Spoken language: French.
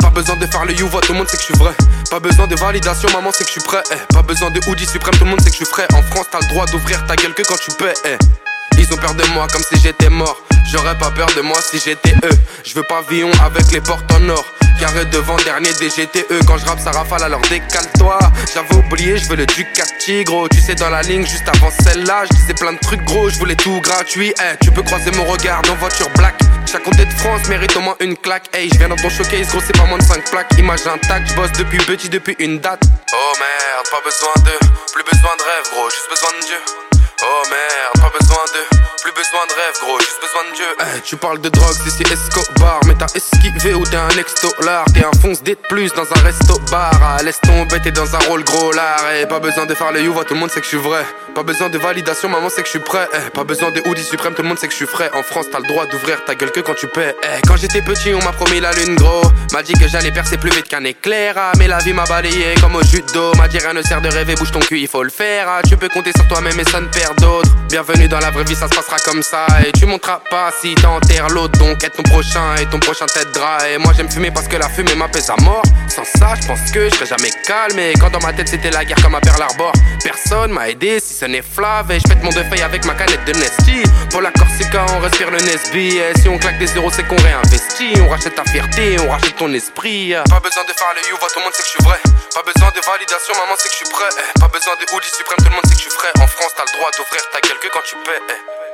Pas besoin de faire le youva, tout le monde sait que je suis vrai. Pas besoin de validation, maman sait que je suis prêt. eh. Pas besoin de hoodie suprême, tout le monde sait que je suis frais. En France, t'as le droit d'ouvrir ta gueule que quand tu paies. eh. Ils ont peur de moi comme si j'étais mort. J'aurais pas peur de moi si j'étais eux. Je veux pavillon avec les portes en or. Carré devant, dernier des GTE. Quand je rappe, ça rafale, alors décale-toi. J'avais oublié, je veux le Ducati, gros. Tu sais, dans la ligne, juste avant celle-là, je disais plein de trucs, gros. Je voulais tout gratuit. Eh, tu peux croiser mon regard dans voiture black. Chaque côté de France mérite au moins une claque. Hey, je viens dans ton showcase, gros, c'est pas moins de 5 plaques. Image intacte, je bosse depuis petit, depuis une date. Oh merde, pas besoin de, plus besoin de rêve, gros, juste besoin de Dieu. Oh merde, pas besoin de, plus besoin de rêve, gros, juste besoin de Dieu. Eh, tu parles de drogue, ici Escobar, mais t'as esquivé ou t'es un ex-dollar. T'es un fonce de plus dans un resto bar. Ah, laisse tomber, t'es dans un rôle gros lard. Eh, pas besoin de faire le youva, tout le monde sait que je suis vrai. Pas besoin de validation, maman sait que je suis prêt. Eh, pas besoin de hoodie suprême, tout le monde sait que je suis frais. En France, t'as le droit d'ouvrir ta gueule que quand tu paies. Quand j'étais petit, on m'a promis la lune, gros. M'a dit que j'allais percer plus vite qu'un éclair. Ah, mais la vie m'a balayé comme au judo. M'a dit rien ne sert de rêver, bouge ton cul, il faut le faire. Ah, tu peux compter sur toi-même et ça ne perd d'autres. Bienvenue dans la vraie vie, ça se passera comme ça. Et tu monteras pas si t'enterres l'autre. Donc, aide ton prochain et ton prochain t'aidera. Et moi, j'aime fumer parce que la fumée m'apaise à mort. Sans ça, je pense que je serais jamais calme. Et quand dans ma tête c'était la guerre comme à Pearl Harbor, personne m'a aidé si ce n'est Flav. Et je pète mon deux feuilles avec ma canette de Nesty. Pour la Corsica, on respire le Nesby. Et si on claque des euros, c'est qu'on réinvestit. On rachète ta fierté, on rachète ton esprit. Pas besoin de faire le youva, tout le monde sait que je suis vrai. Pas besoin de validation, maman sait que je suis prêt. Pas besoin de hoodie suprême, tout le monde sait que je suis frais. En France, t'as le droit d'ouvrir ta gueule que quand tu paies.